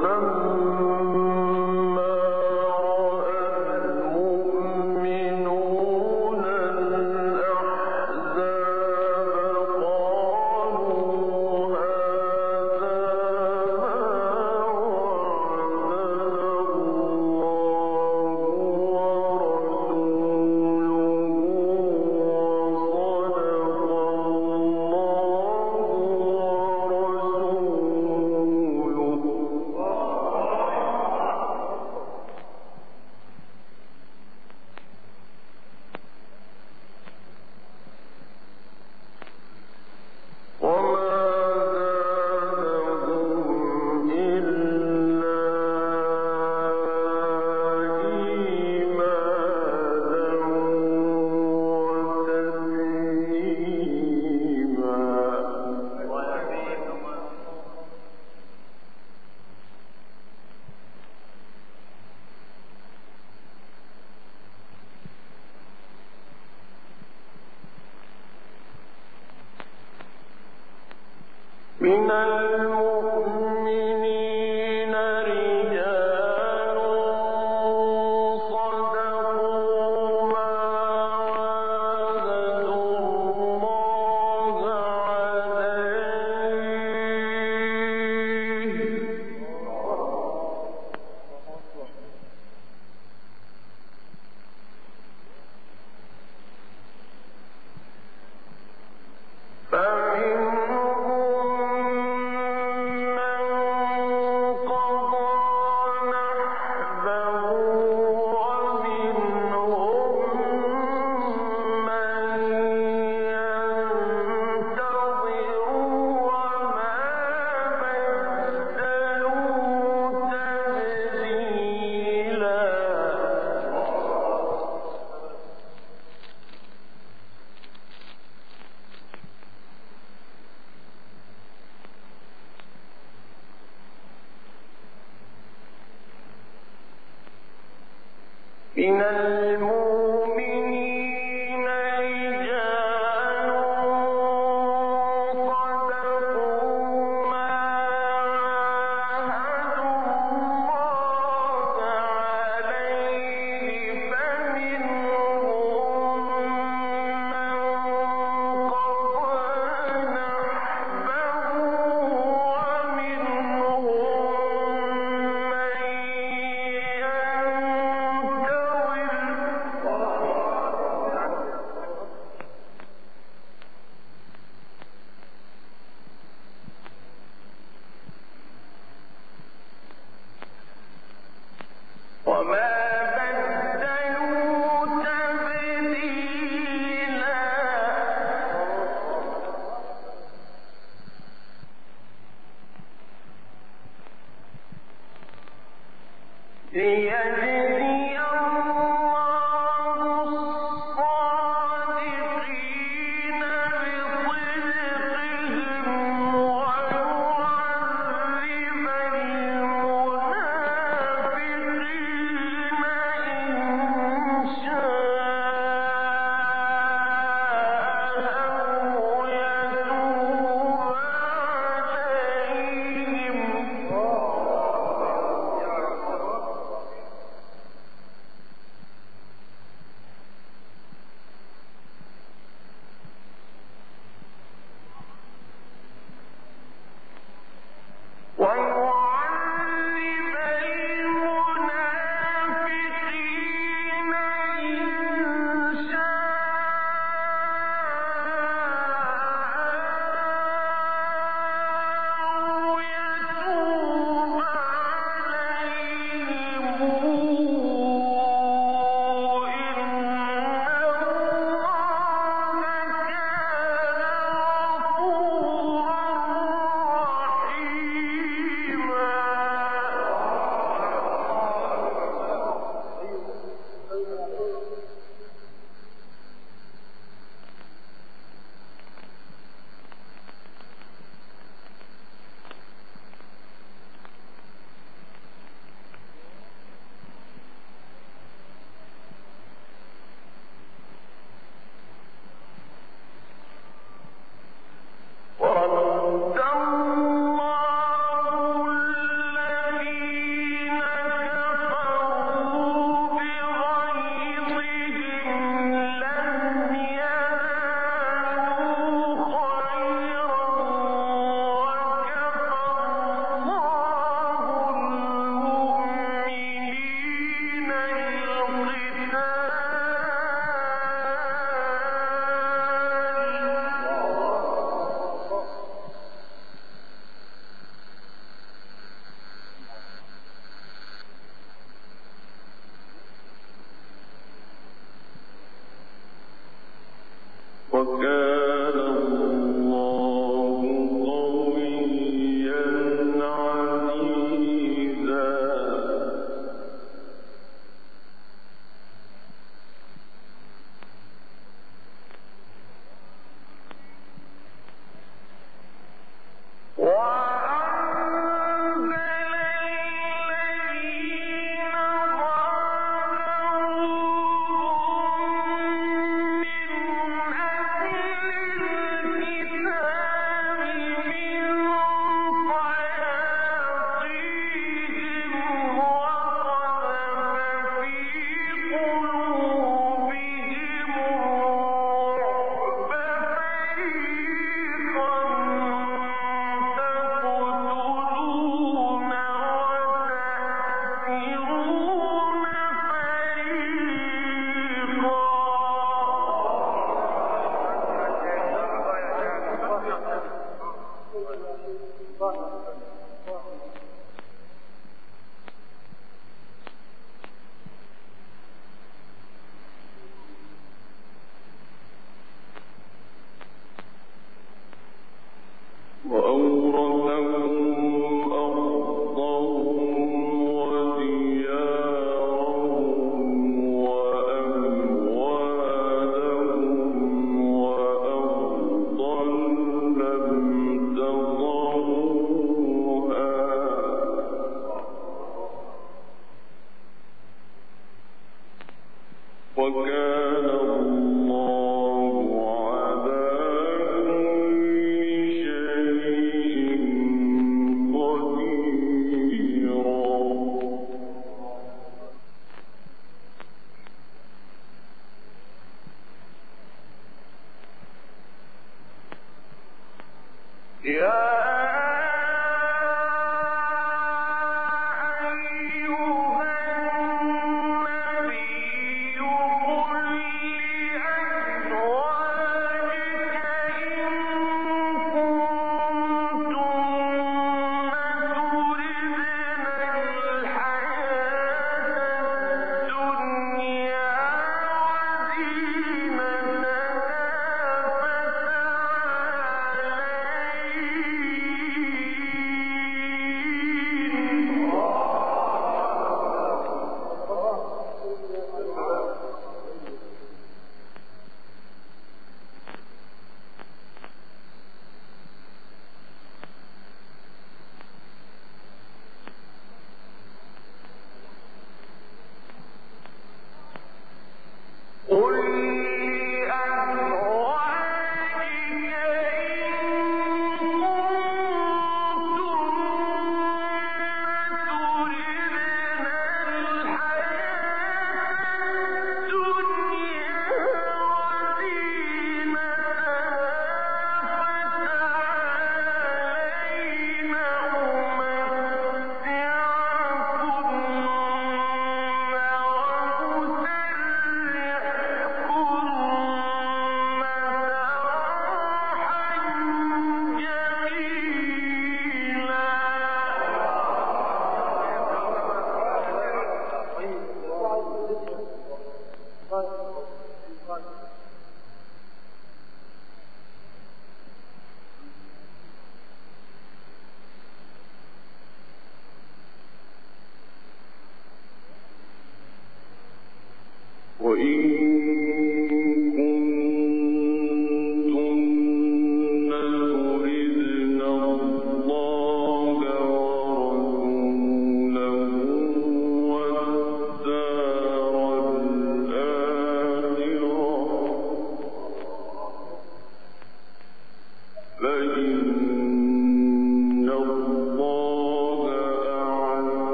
Muslims